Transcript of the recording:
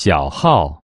小号。